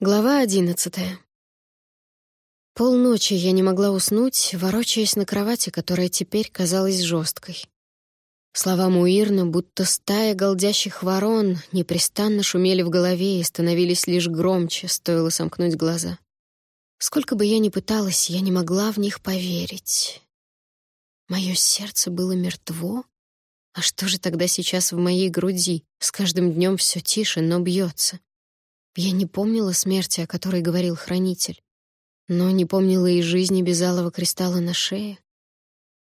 Глава одиннадцатая. Полночи я не могла уснуть, ворочаясь на кровати, которая теперь казалась жесткой. Слова Муирна, будто стая голдящих ворон, непрестанно шумели в голове и становились лишь громче, стоило сомкнуть глаза. Сколько бы я ни пыталась, я не могла в них поверить. Мое сердце было мертво? А что же тогда сейчас в моей груди? С каждым днем все тише, но бьется. Я не помнила смерти, о которой говорил хранитель, но не помнила и жизни без алого кристалла на шее.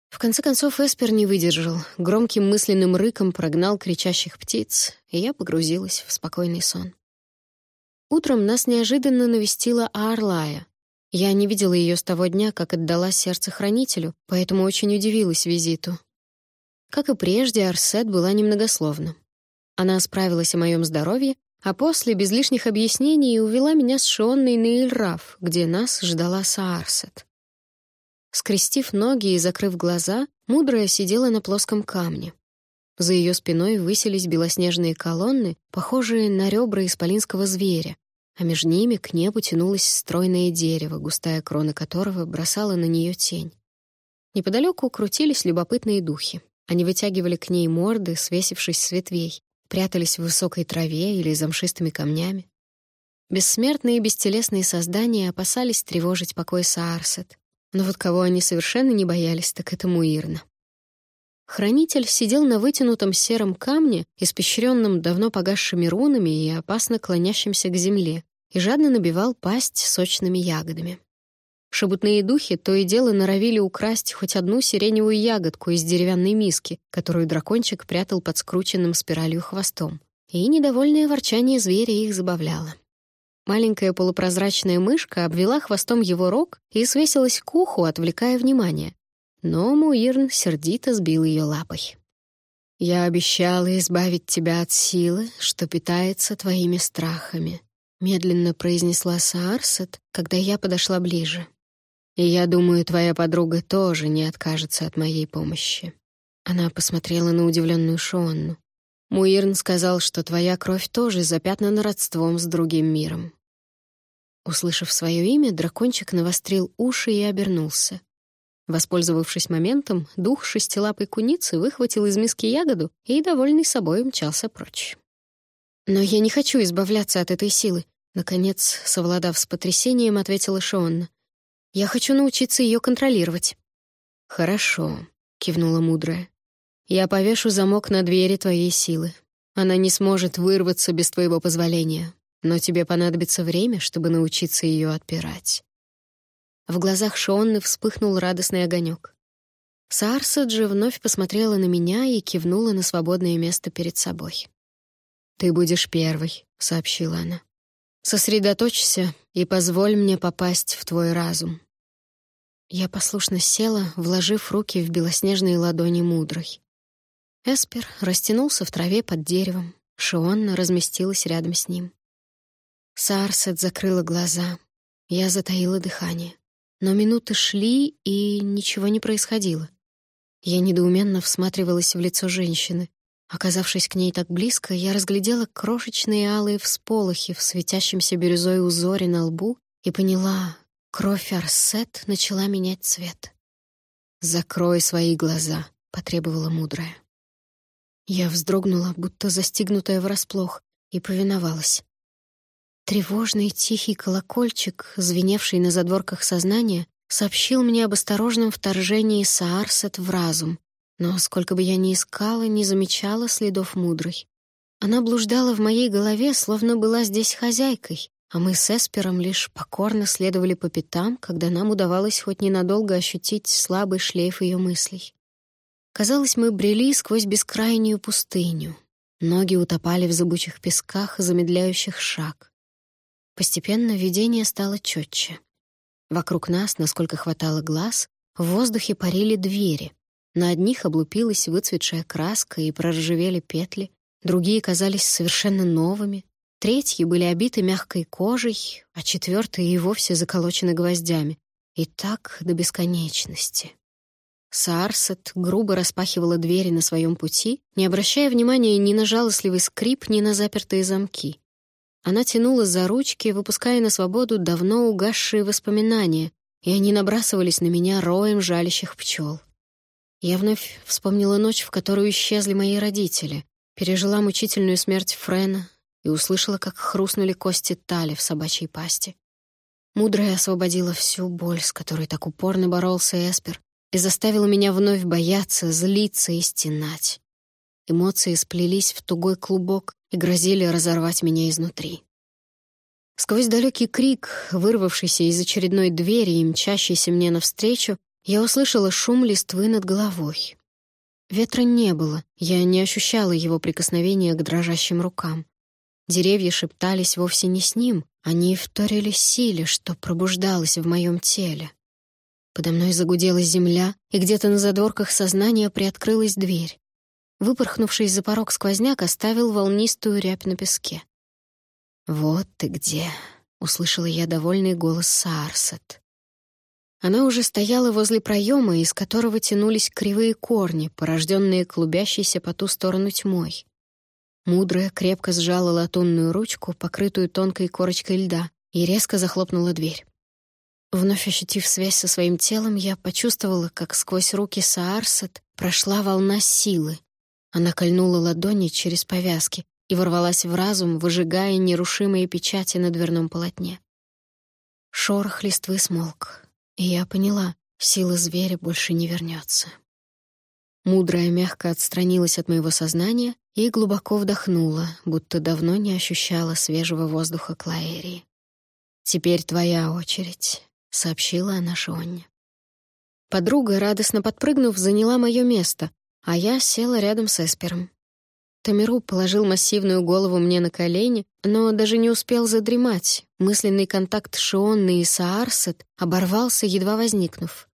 В конце концов Эспер не выдержал, громким мысленным рыком прогнал кричащих птиц, и я погрузилась в спокойный сон. Утром нас неожиданно навестила Аарлая. Я не видела ее с того дня, как отдала сердце хранителю, поэтому очень удивилась визиту. Как и прежде, Арсет была немногословна. Она справилась о моем здоровье а после, без лишних объяснений, увела меня с Шионной на Ильраф, где нас ждала Саарсет. Скрестив ноги и закрыв глаза, мудрая сидела на плоском камне. За ее спиной высились белоснежные колонны, похожие на ребра исполинского зверя, а между ними к небу тянулось стройное дерево, густая крона которого бросала на нее тень. Неподалеку крутились любопытные духи. Они вытягивали к ней морды, свесившись с ветвей, прятались в высокой траве или за мшистыми камнями. Бессмертные и бестелесные создания опасались тревожить покой Саарсет, но вот кого они совершенно не боялись, так это Муирна. Хранитель сидел на вытянутом сером камне, испещренном давно погасшими рунами и опасно клонящимся к земле, и жадно набивал пасть сочными ягодами. Шебутные духи то и дело норовили украсть хоть одну сиреневую ягодку из деревянной миски, которую дракончик прятал под скрученным спиралью хвостом. И недовольное ворчание зверя их забавляло. Маленькая полупрозрачная мышка обвела хвостом его рог и свесилась к уху, отвлекая внимание. Но Муирн сердито сбил ее лапой. «Я обещала избавить тебя от силы, что питается твоими страхами», — медленно произнесла Саарсет, когда я подошла ближе. И я думаю, твоя подруга тоже не откажется от моей помощи. Она посмотрела на удивленную Шонну. Муирн сказал, что твоя кровь тоже запятнана родством с другим миром. Услышав свое имя, дракончик навострил уши и обернулся. Воспользовавшись моментом, дух шестилапой куницы выхватил из миски ягоду и, довольный собой, мчался прочь. «Но я не хочу избавляться от этой силы», — наконец, совладав с потрясением, ответила Шонна. Я хочу научиться ее контролировать». «Хорошо», — кивнула мудрая. «Я повешу замок на двери твоей силы. Она не сможет вырваться без твоего позволения, но тебе понадобится время, чтобы научиться ее отпирать». В глазах Шонны вспыхнул радостный огонек. Саарсаджи вновь посмотрела на меня и кивнула на свободное место перед собой. «Ты будешь первой», — сообщила она. «Сосредоточься и позволь мне попасть в твой разум. Я послушно села, вложив руки в белоснежные ладони мудрой. Эспер растянулся в траве под деревом, Шионна разместилась рядом с ним. Сарсет закрыла глаза. Я затаила дыхание. Но минуты шли, и ничего не происходило. Я недоуменно всматривалась в лицо женщины. Оказавшись к ней так близко, я разглядела крошечные алые всполохи в светящемся бирюзой узоре на лбу и поняла, Кровь Арсет начала менять цвет. «Закрой свои глаза», — потребовала мудрая. Я вздрогнула, будто застигнутая врасплох, и повиновалась. Тревожный тихий колокольчик, звеневший на задворках сознания, сообщил мне об осторожном вторжении Саарсет в разум, но сколько бы я ни искала, не замечала следов мудрой. Она блуждала в моей голове, словно была здесь хозяйкой, а мы с Эспером лишь покорно следовали по пятам, когда нам удавалось хоть ненадолго ощутить слабый шлейф ее мыслей. Казалось, мы брели сквозь бескрайнюю пустыню. Ноги утопали в зыбучих песках, замедляющих шаг. Постепенно видение стало четче. Вокруг нас, насколько хватало глаз, в воздухе парили двери. На одних облупилась выцветшая краска и проржавели петли, другие казались совершенно новыми, Третьи были обиты мягкой кожей, а четвертые и вовсе заколочены гвоздями. И так до бесконечности. Саарсет грубо распахивала двери на своем пути, не обращая внимания ни на жалостливый скрип, ни на запертые замки. Она тянула за ручки, выпуская на свободу давно угасшие воспоминания, и они набрасывались на меня роем жалящих пчел. Я вновь вспомнила ночь, в которую исчезли мои родители, пережила мучительную смерть Френа и услышала, как хрустнули кости Тали в собачьей пасти. Мудрая освободила всю боль, с которой так упорно боролся Эспер, и заставила меня вновь бояться, злиться и стенать. Эмоции сплелись в тугой клубок и грозили разорвать меня изнутри. Сквозь далекий крик, вырвавшийся из очередной двери и мчащийся мне навстречу, я услышала шум листвы над головой. Ветра не было, я не ощущала его прикосновения к дрожащим рукам. Деревья шептались вовсе не с ним, они вторили силе, что пробуждалось в моем теле. Подо мной загудела земля, и где-то на задворках сознания приоткрылась дверь. Выпорхнувший за порог сквозняк оставил волнистую рябь на песке. «Вот ты где!» — услышала я довольный голос Саарсет. Она уже стояла возле проема, из которого тянулись кривые корни, порожденные клубящейся по ту сторону тьмой. Мудрая крепко сжала латунную ручку, покрытую тонкой корочкой льда, и резко захлопнула дверь. Вновь ощутив связь со своим телом, я почувствовала, как сквозь руки Саарсет прошла волна силы. Она кольнула ладони через повязки и ворвалась в разум, выжигая нерушимые печати на дверном полотне. Шорох листвы смолк, и я поняла, сила зверя больше не вернется. Мудрая мягко отстранилась от моего сознания и глубоко вдохнула, будто давно не ощущала свежего воздуха Клаэрии. «Теперь твоя очередь», — сообщила она Шонне. Подруга, радостно подпрыгнув, заняла мое место, а я села рядом с Эспером. Тамиру положил массивную голову мне на колени, но даже не успел задремать. Мысленный контакт Шионны и Саарсет оборвался, едва возникнув.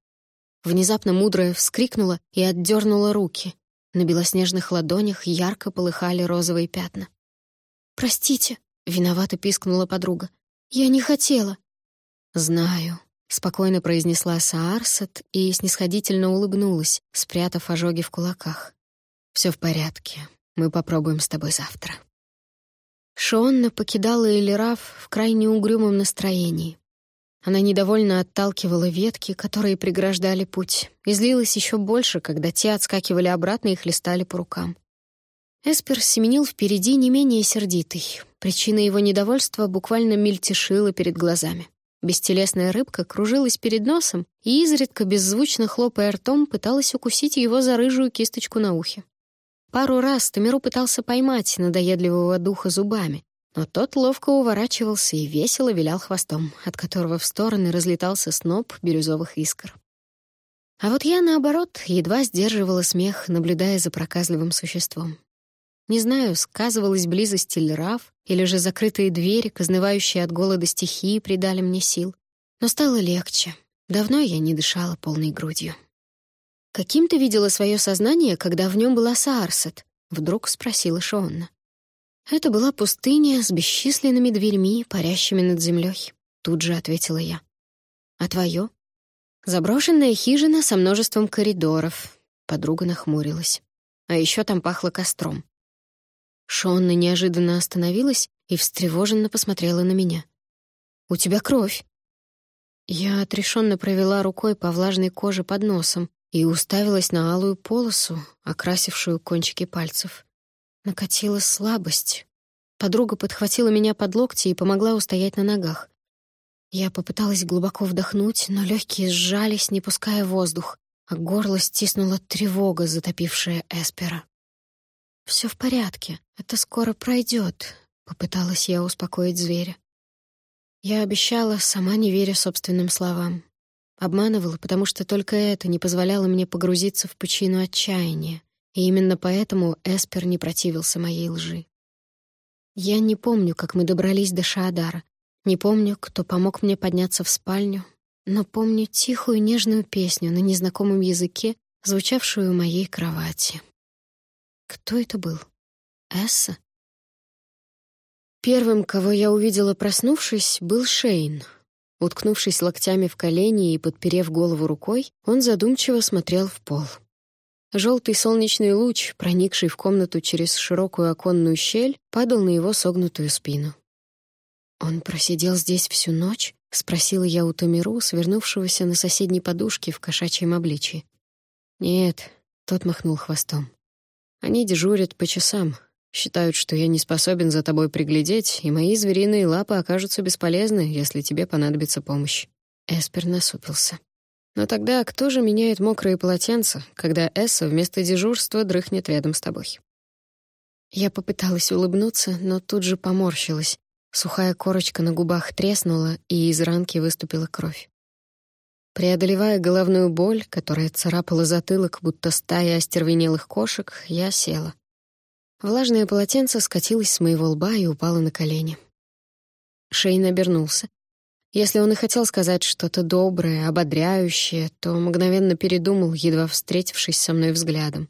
Внезапно мудрая вскрикнула и отдернула руки. На белоснежных ладонях ярко полыхали розовые пятна. «Простите», — виновато пискнула подруга. «Я не хотела». «Знаю», спокойно произнесла Саарсет и снисходительно улыбнулась, спрятав ожоги в кулаках. Все в порядке. Мы попробуем с тобой завтра. Шонна покидала Элираф в крайне угрюмом настроении. Она недовольно отталкивала ветки, которые преграждали путь, и злилась еще больше, когда те отскакивали обратно и хлестали по рукам. Эспер семенил впереди не менее сердитый. Причина его недовольства буквально мельтешила перед глазами. Бестелесная рыбка кружилась перед носом и, изредка беззвучно хлопая ртом, пыталась укусить его за рыжую кисточку на ухе. Пару раз Тамиру пытался поймать надоедливого духа зубами, но тот ловко уворачивался и весело вилял хвостом, от которого в стороны разлетался сноп бирюзовых искр. А вот я, наоборот, едва сдерживала смех, наблюдая за проказливым существом. Не знаю, сказывалась близость Ильраф, или же закрытые двери, кознывающие от голода стихии, придали мне сил. Но стало легче. Давно я не дышала полной грудью. «Каким ты видела свое сознание, когда в нем была Саарсет?» — вдруг спросила Шонна. «Это была пустыня с бесчисленными дверьми, парящими над землей», — тут же ответила я. «А твое?» «Заброшенная хижина со множеством коридоров», — подруга нахмурилась. «А еще там пахло костром. Шонна неожиданно остановилась и встревоженно посмотрела на меня. «У тебя кровь!» Я отрешенно провела рукой по влажной коже под носом и уставилась на алую полосу, окрасившую кончики пальцев. Накатила слабость. Подруга подхватила меня под локти и помогла устоять на ногах. Я попыталась глубоко вдохнуть, но легкие сжались, не пуская воздух, а горло стиснула тревога, затопившая Эспера. Все в порядке, это скоро пройдет, попыталась я успокоить зверя. Я обещала, сама не веря собственным словам. Обманывала, потому что только это не позволяло мне погрузиться в пучину отчаяния, и именно поэтому Эспер не противился моей лжи. Я не помню, как мы добрались до Шаадара, не помню, кто помог мне подняться в спальню, но помню тихую нежную песню на незнакомом языке, звучавшую у моей кровати. Кто это был? Эсса? Первым, кого я увидела, проснувшись, был Шейн. Уткнувшись локтями в колени и подперев голову рукой, он задумчиво смотрел в пол. Желтый солнечный луч, проникший в комнату через широкую оконную щель, падал на его согнутую спину. «Он просидел здесь всю ночь?» — спросила я у Тамиру, свернувшегося на соседней подушке в кошачьем обличии. «Нет», — тот махнул хвостом. «Они дежурят по часам, считают, что я не способен за тобой приглядеть, и мои звериные лапы окажутся бесполезны, если тебе понадобится помощь». Эспер насупился. «Но тогда кто же меняет мокрые полотенца, когда Эсса вместо дежурства дрыхнет рядом с тобой?» Я попыталась улыбнуться, но тут же поморщилась. Сухая корочка на губах треснула, и из ранки выступила кровь. Преодолевая головную боль, которая царапала затылок, будто стая остервенелых кошек, я села. Влажное полотенце скатилось с моего лба и упало на колени. Шейн обернулся. Если он и хотел сказать что-то доброе, ободряющее, то мгновенно передумал, едва встретившись со мной взглядом.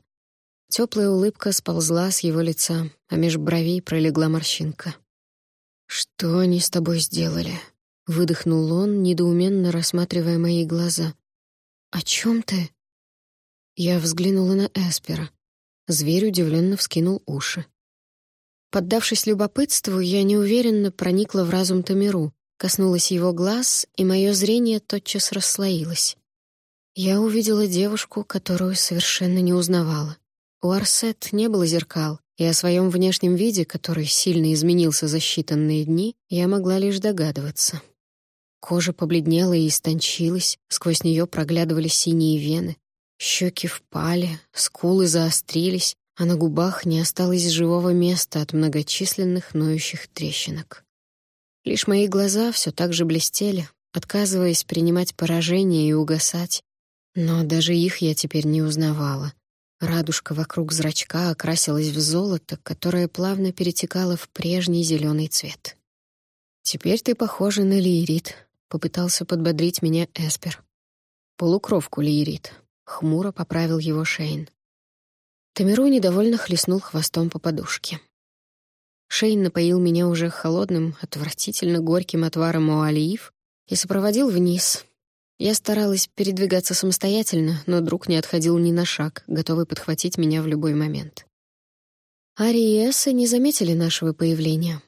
Теплая улыбка сползла с его лица, а меж бровей пролегла морщинка. «Что они с тобой сделали?» — выдохнул он, недоуменно рассматривая мои глаза. «О чем ты?» Я взглянула на Эспера. Зверь удивленно вскинул уши. Поддавшись любопытству, я неуверенно проникла в разум Тамиру, коснулась его глаз, и мое зрение тотчас расслоилось. Я увидела девушку, которую совершенно не узнавала. У Арсет не было зеркал, и о своем внешнем виде, который сильно изменился за считанные дни, я могла лишь догадываться. Кожа побледнела и истончилась, сквозь нее проглядывали синие вены. Щеки впали, скулы заострились, а на губах не осталось живого места от многочисленных ноющих трещинок. Лишь мои глаза все так же блестели, отказываясь принимать поражение и угасать, но даже их я теперь не узнавала. Радужка вокруг зрачка окрасилась в золото, которое плавно перетекало в прежний зеленый цвет. «Теперь ты похожа на Лиерит», — попытался подбодрить меня Эспер. «Полукровку Лиерит», — хмуро поправил его Шейн. Тамиру недовольно хлестнул хвостом по подушке. Шейн напоил меня уже холодным, отвратительно горьким отваром уалиев и сопроводил вниз, я старалась передвигаться самостоятельно, но друг не отходил ни на шаг, готовый подхватить меня в любой момент. Ари и Эсса не заметили нашего появления.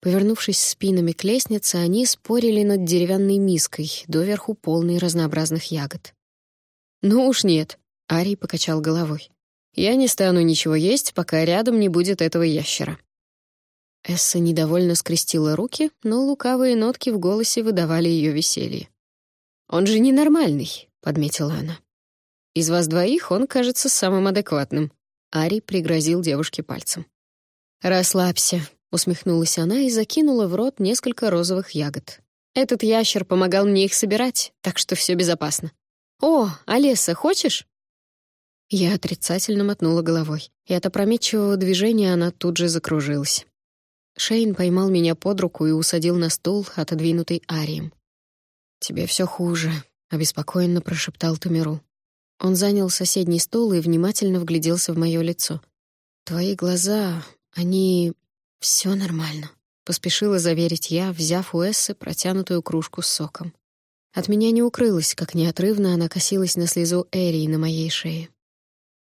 Повернувшись спинами к лестнице, они спорили над деревянной миской, доверху полной разнообразных ягод. «Ну уж нет», — Арий покачал головой. «Я не стану ничего есть, пока рядом не будет этого ящера». Эсса недовольно скрестила руки, но лукавые нотки в голосе выдавали ее веселье. «Он же ненормальный», — подметила она. «Из вас двоих он кажется самым адекватным», — Ари пригрозил девушке пальцем. «Расслабься», — усмехнулась она и закинула в рот несколько розовых ягод. «Этот ящер помогал мне их собирать, так что все безопасно. О, Олеса, хочешь?» Я отрицательно мотнула головой, и от опрометчивого движения она тут же закружилась. Шейн поймал меня под руку и усадил на стул, отодвинутый Арием. «Тебе все хуже», — обеспокоенно прошептал Тамиру. Он занял соседний стул и внимательно вгляделся в мое лицо. «Твои глаза, они... все нормально», — поспешила заверить я, взяв у Эссы протянутую кружку с соком. От меня не укрылось, как неотрывно она косилась на слезу Эрии на моей шее.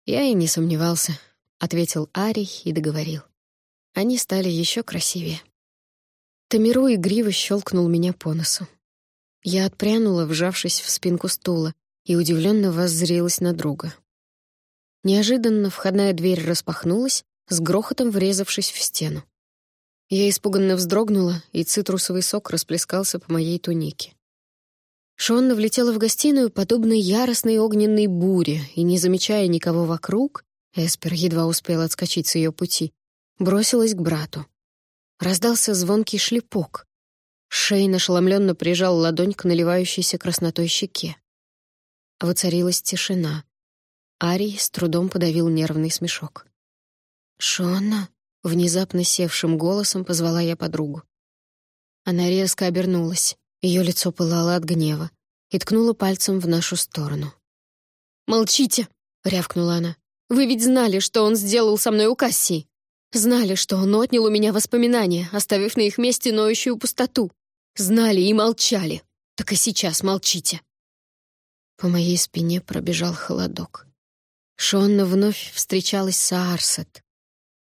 «Я и не сомневался», — ответил Арий и договорил. Они стали еще красивее. Тамиру игриво щелкнул меня по носу. Я отпрянула, вжавшись в спинку стула, и удивленно воззрелась на друга. Неожиданно входная дверь распахнулась, с грохотом врезавшись в стену. Я испуганно вздрогнула, и цитрусовый сок расплескался по моей тунике. Шонна влетела в гостиную, подобно яростной огненной буре, и, не замечая никого вокруг, Эспер едва успел отскочить с ее пути, бросилась к брату. Раздался звонкий шлепок. Шейн ошеломленно прижал ладонь к наливающейся краснотой щеке. Воцарилась тишина. Арий с трудом подавил нервный смешок. «Шона?» — внезапно севшим голосом позвала я подругу. Она резко обернулась. Ее лицо пылало от гнева и ткнула пальцем в нашу сторону. «Молчите!» — рявкнула она. «Вы ведь знали, что он сделал со мной у Кассии. Знали, что он отнял у меня воспоминания, оставив на их месте ноющую пустоту. Знали и молчали. Так и сейчас молчите. По моей спине пробежал холодок. Шонна вновь встречалась с Аарсет.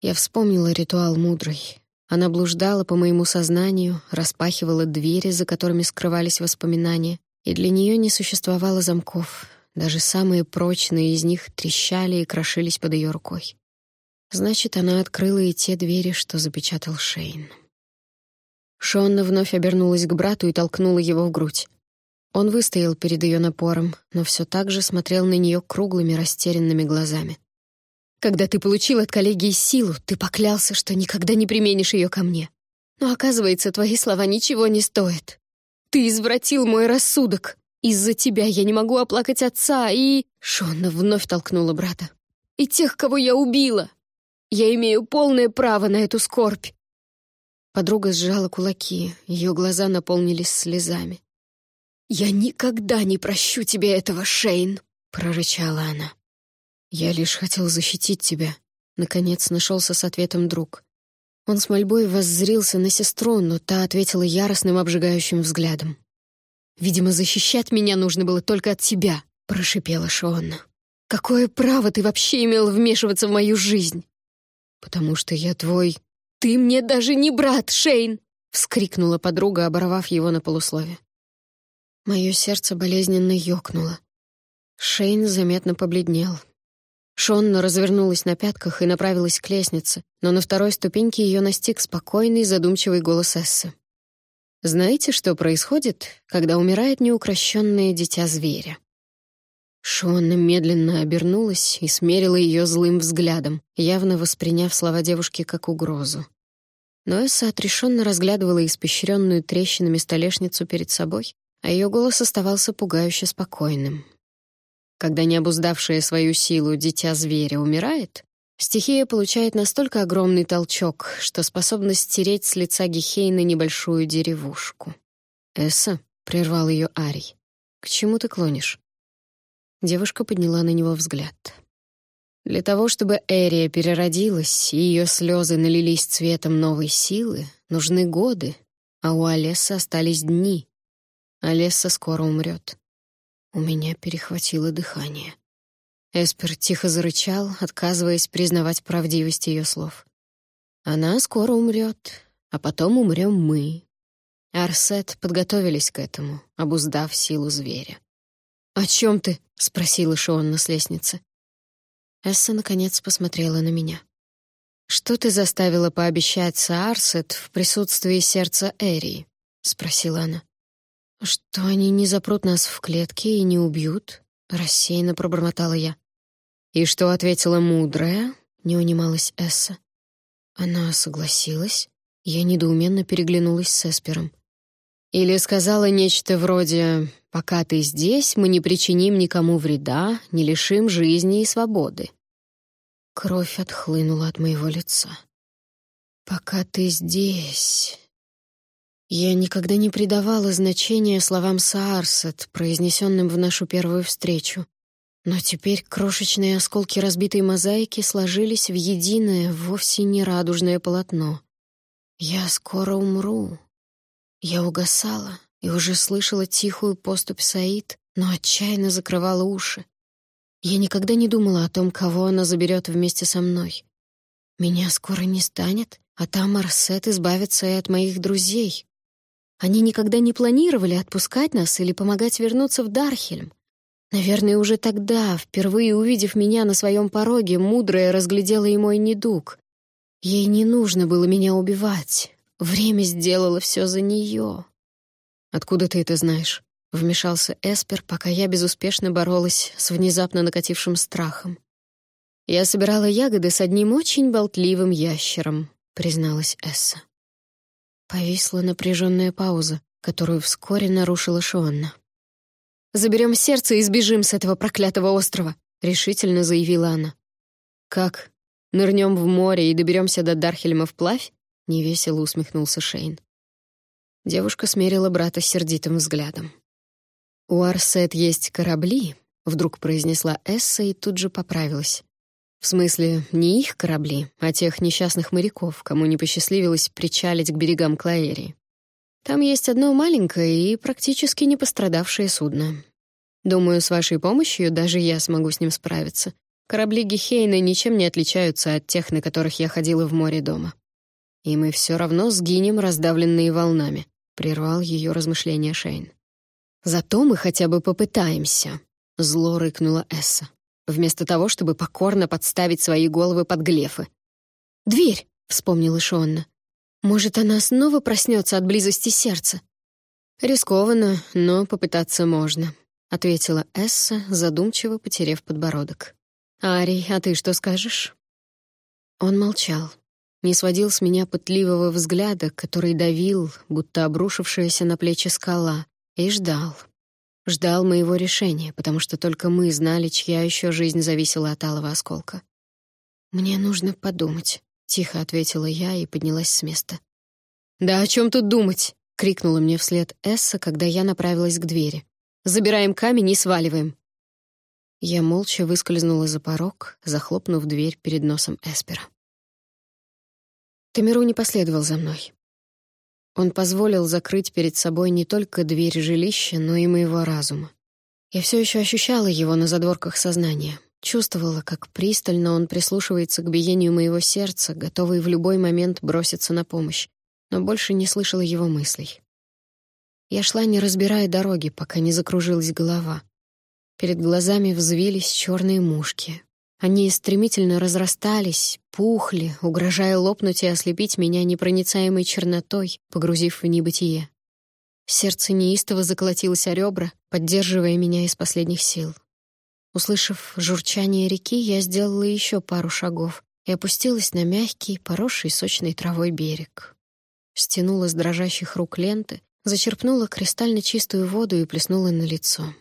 Я вспомнила ритуал мудрый. Она блуждала по моему сознанию, распахивала двери, за которыми скрывались воспоминания, и для нее не существовало замков. Даже самые прочные из них трещали и крошились под ее рукой. Значит, она открыла и те двери, что запечатал Шейн. Шонна вновь обернулась к брату и толкнула его в грудь. Он выстоял перед ее напором, но все так же смотрел на нее круглыми растерянными глазами. «Когда ты получил от коллеги силу, ты поклялся, что никогда не применишь ее ко мне. Но, оказывается, твои слова ничего не стоят. Ты извратил мой рассудок. Из-за тебя я не могу оплакать отца и...» Шонна вновь толкнула брата. «И тех, кого я убила. Я имею полное право на эту скорбь». Подруга сжала кулаки, ее глаза наполнились слезами. «Я никогда не прощу тебе этого, Шейн!» — прорычала она. «Я лишь хотел защитить тебя», — наконец нашелся с ответом друг. Он с мольбой воззрился на сестру, но та ответила яростным обжигающим взглядом. «Видимо, защищать меня нужно было только от тебя», — прошипела Шонна. «Какое право ты вообще имел вмешиваться в мою жизнь?» «Потому что я твой...» «Ты мне даже не брат, Шейн!» — вскрикнула подруга, оборвав его на полуслове. Мое сердце болезненно ёкнуло. Шейн заметно побледнел. Шонна развернулась на пятках и направилась к лестнице, но на второй ступеньке ее настиг спокойный, задумчивый голос Эссы. «Знаете, что происходит, когда умирает неукрощенное дитя зверя?» Шонна медленно обернулась и смерила ее злым взглядом, явно восприняв слова девушки как угрозу. Но Эсса отрешенно разглядывала испещренную трещинами столешницу перед собой а ее голос оставался пугающе спокойным. Когда необуздавшее свою силу дитя зверя умирает, стихия получает настолько огромный толчок, что способна стереть с лица Гехейна небольшую деревушку. «Эсса», — прервал ее Арий, — «к чему ты клонишь?» Девушка подняла на него взгляд. Для того, чтобы Эрия переродилась и ее слезы налились цветом новой силы, нужны годы, а у Алеса остались дни, Олесса скоро умрет. У меня перехватило дыхание. Эспер тихо зарычал, отказываясь признавать правдивость ее слов. Она скоро умрет, а потом умрем мы. Арсет подготовились к этому, обуздав силу зверя. «О чем ты?» — спросила Шионна с лестницы. Эсса, наконец, посмотрела на меня. «Что ты заставила пообещать Саарсет в присутствии сердца Эрии?» — спросила она. «Что они не запрут нас в клетке и не убьют?» — рассеянно пробормотала я. «И что ответила мудрая?» — не унималась Эсса. Она согласилась. Я недоуменно переглянулась с Эспером. Или сказала нечто вроде «Пока ты здесь, мы не причиним никому вреда, не лишим жизни и свободы». Кровь отхлынула от моего лица. «Пока ты здесь...» Я никогда не придавала значения словам Саарсет, произнесенным в нашу первую встречу. Но теперь крошечные осколки разбитой мозаики сложились в единое, вовсе не радужное полотно. Я скоро умру. Я угасала и уже слышала тихую поступь Саид, но отчаянно закрывала уши. Я никогда не думала о том, кого она заберет вместе со мной. Меня скоро не станет, а там Арсет избавится и от моих друзей. Они никогда не планировали отпускать нас или помогать вернуться в Дархельм. Наверное, уже тогда, впервые увидев меня на своем пороге, мудрая разглядела и мой недуг. Ей не нужно было меня убивать. Время сделало все за нее. «Откуда ты это знаешь?» — вмешался Эспер, пока я безуспешно боролась с внезапно накатившим страхом. «Я собирала ягоды с одним очень болтливым ящером», — призналась Эсса. Повисла напряженная пауза, которую вскоре нарушила Шонна. «Заберем сердце и сбежим с этого проклятого острова», — решительно заявила она. «Как? Нырнем в море и доберемся до Дархельма вплавь?» — невесело усмехнулся Шейн. Девушка смерила брата сердитым взглядом. «У Арсет есть корабли», — вдруг произнесла Эсса и тут же поправилась. В смысле, не их корабли, а тех несчастных моряков, кому не посчастливилось причалить к берегам Клаэрии. Там есть одно маленькое и практически не пострадавшее судно. Думаю, с вашей помощью даже я смогу с ним справиться. Корабли Гехейна ничем не отличаются от тех, на которых я ходила в море дома. И мы все равно сгинем, раздавленные волнами», — прервал ее размышления Шейн. «Зато мы хотя бы попытаемся», — зло рыкнула Эсса, вместо того, чтобы покорно подставить свои головы под глефы. «Дверь», — вспомнила Шонна. «Может, она снова проснется от близости сердца?» «Рискованно, но попытаться можно», — ответила Эсса, задумчиво потерев подбородок. «Арий, а ты что скажешь?» Он молчал, не сводил с меня пытливого взгляда, который давил, будто обрушившаяся на плечи скала, и ждал. Ждал моего решения, потому что только мы знали, чья еще жизнь зависела от алого осколка. «Мне нужно подумать», — тихо ответила я и поднялась с места. «Да о чем тут думать?» — крикнула мне вслед Эсса, когда я направилась к двери. «Забираем камень и сваливаем». Я молча выскользнула за порог, захлопнув дверь перед носом Эспера. Тамиру не последовал за мной. Он позволил закрыть перед собой не только дверь жилища, но и моего разума. Я все еще ощущала его на задворках сознания, чувствовала, как пристально он прислушивается к биению моего сердца, готовый в любой момент броситься на помощь, но больше не слышала его мыслей. Я шла, не разбирая дороги, пока не закружилась голова. Перед глазами взвились черные мушки, они стремительно разрастались, пухли, угрожая лопнуть и ослепить меня непроницаемой чернотой, погрузив в небытие. Сердце неистово заколотилось о ребра, поддерживая меня из последних сил. Услышав журчание реки, я сделала еще пару шагов и опустилась на мягкий, поросший сочной травой берег. Стянула с дрожащих рук ленты, зачерпнула кристально чистую воду и плеснула на лицо.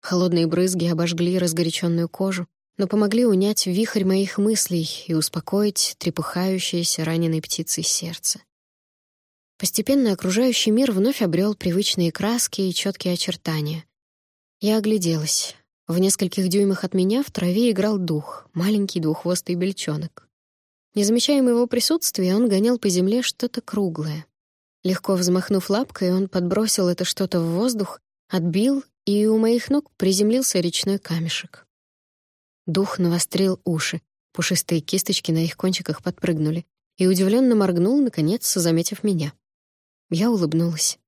Холодные брызги обожгли разгоряченную кожу, но помогли унять вихрь моих мыслей и успокоить трепыхающееся раненой птицей сердце. Постепенно окружающий мир вновь обрел привычные краски и четкие очертания. Я огляделась. В нескольких дюймах от меня в траве играл дух, маленький двуххвостый бельчонок. Не замечая моего присутствия, он гонял по земле что-то круглое. Легко взмахнув лапкой, он подбросил это что-то в воздух, отбил, и у моих ног приземлился речной камешек. Дух навострил уши, пушистые кисточки на их кончиках подпрыгнули, и удивленно моргнул, наконец, заметив меня. Я улыбнулась.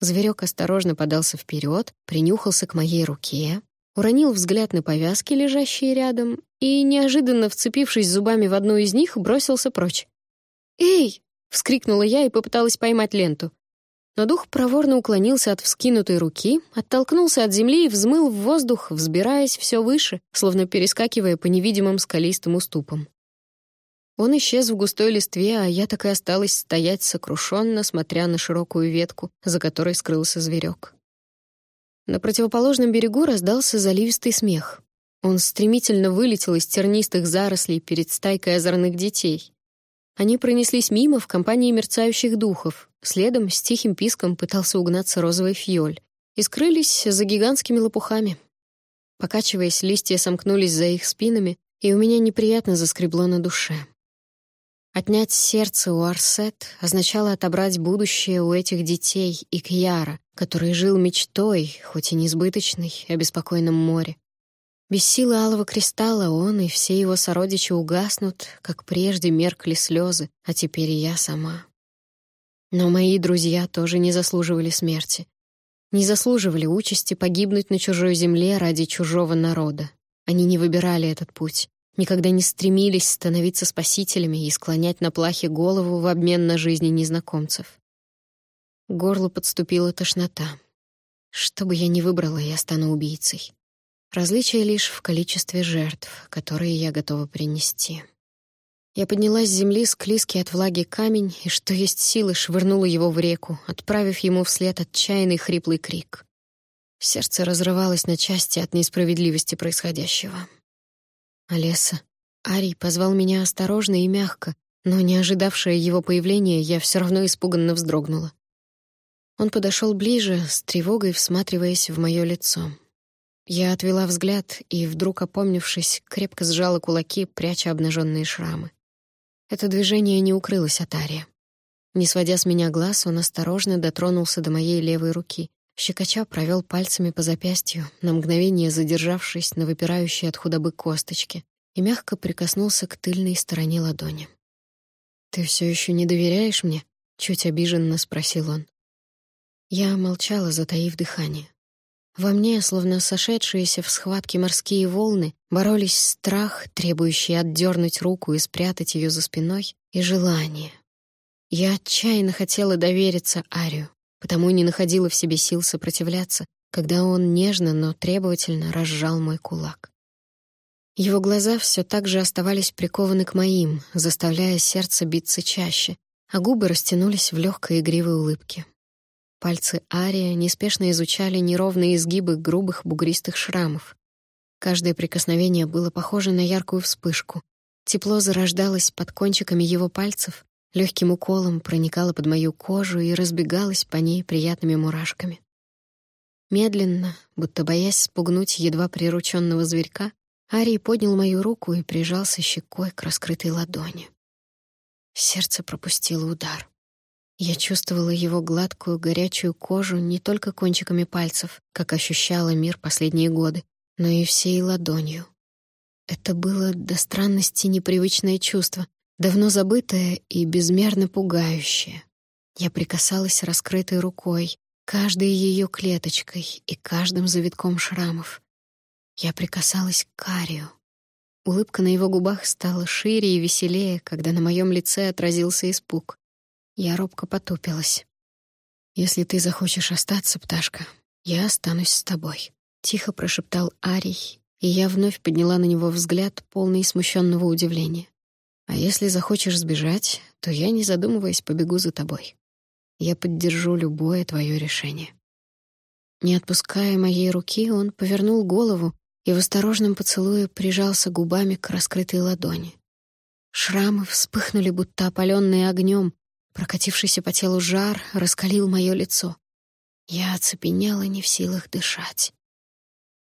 Зверек осторожно подался вперед, принюхался к моей руке, уронил взгляд на повязки, лежащие рядом, и, неожиданно вцепившись зубами в одну из них, бросился прочь. «Эй!» — вскрикнула я и попыталась поймать ленту. Но дух проворно уклонился от вскинутой руки, оттолкнулся от земли и взмыл в воздух, взбираясь все выше, словно перескакивая по невидимым скалистым уступам. Он исчез в густой листве, а я так и осталась стоять сокрушенно, смотря на широкую ветку, за которой скрылся зверек. На противоположном берегу раздался заливистый смех. Он стремительно вылетел из тернистых зарослей перед стайкой озорных детей. Они пронеслись мимо в компании мерцающих духов, Следом с тихим писком пытался угнаться розовый фьоль. И скрылись за гигантскими лопухами. Покачиваясь, листья сомкнулись за их спинами, и у меня неприятно заскребло на душе. Отнять сердце у Арсет означало отобрать будущее у этих детей и Кьяра, который жил мечтой, хоть и несбыточной, о беспокойном море. Без силы алого кристалла он и все его сородичи угаснут, как прежде меркли слезы, а теперь и я сама. Но мои друзья тоже не заслуживали смерти. Не заслуживали участи погибнуть на чужой земле ради чужого народа. Они не выбирали этот путь, никогда не стремились становиться спасителями и склонять на плахе голову в обмен на жизни незнакомцев. К горлу подступила тошнота. Что бы я ни выбрала, я стану убийцей. Различие лишь в количестве жертв, которые я готова принести. Я поднялась с земли склизкий от влаги камень и, что есть силы, швырнула его в реку, отправив ему вслед отчаянный хриплый крик. Сердце разрывалось на части от несправедливости происходящего. Олеса. Арий позвал меня осторожно и мягко, но, не ожидавшая его появления, я все равно испуганно вздрогнула. Он подошел ближе, с тревогой всматриваясь в мое лицо. Я отвела взгляд и, вдруг опомнившись, крепко сжала кулаки, пряча обнаженные шрамы. Это движение не укрылось от Ария. Не сводя с меня глаз, он осторожно дотронулся до моей левой руки. Щекоча провел пальцами по запястью, на мгновение задержавшись на выпирающей от худобы косточке, и мягко прикоснулся к тыльной стороне ладони. «Ты все еще не доверяешь мне?» — чуть обиженно спросил он. Я молчала, затаив дыхание. Во мне, словно сошедшиеся в схватке морские волны, боролись страх, требующий отдернуть руку и спрятать ее за спиной, и желание. Я отчаянно хотела довериться Арию, потому не находила в себе сил сопротивляться, когда он нежно, но требовательно разжал мой кулак. Его глаза все так же оставались прикованы к моим, заставляя сердце биться чаще, а губы растянулись в легкой игривой улыбке. Пальцы Ария неспешно изучали неровные изгибы грубых бугристых шрамов. Каждое прикосновение было похоже на яркую вспышку. Тепло зарождалось под кончиками его пальцев, легким уколом проникало под мою кожу и разбегалось по ней приятными мурашками. Медленно, будто боясь спугнуть едва прирученного зверька, Арий поднял мою руку и прижался щекой к раскрытой ладони. Сердце пропустило удар. Я чувствовала его гладкую, горячую кожу не только кончиками пальцев, как ощущала мир последние годы, но и всей ладонью. Это было до странности непривычное чувство, давно забытое и безмерно пугающее. Я прикасалась раскрытой рукой, каждой ее клеточкой и каждым завитком шрамов. Я прикасалась к Карию. Улыбка на его губах стала шире и веселее, когда на моем лице отразился испуг. Я робко потупилась. «Если ты захочешь остаться, пташка, я останусь с тобой», — тихо прошептал Арий, и я вновь подняла на него взгляд, полный смущенного удивления. «А если захочешь сбежать, то я, не задумываясь, побегу за тобой. Я поддержу любое твое решение». Не отпуская моей руки, он повернул голову и в осторожном поцелуе прижался губами к раскрытой ладони. Шрамы вспыхнули, будто опаленные огнем, Прокатившийся по телу жар раскалил мое лицо. Я оцепенела, не в силах дышать.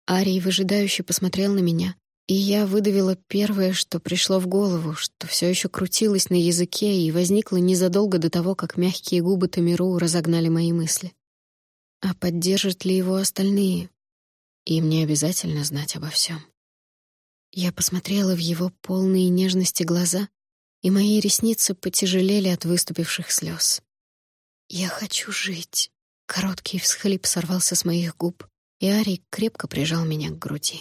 Арий выжидающе посмотрел на меня, и я выдавила первое, что пришло в голову, что все еще крутилось на языке и возникло незадолго до того, как мягкие губы Тамиру разогнали мои мысли. А поддержат ли его остальные? Им не обязательно знать обо всем. Я посмотрела в его полные нежности глаза и мои ресницы потяжелели от выступивших слез. «Я хочу жить!» Короткий всхлип сорвался с моих губ, и Арий крепко прижал меня к груди.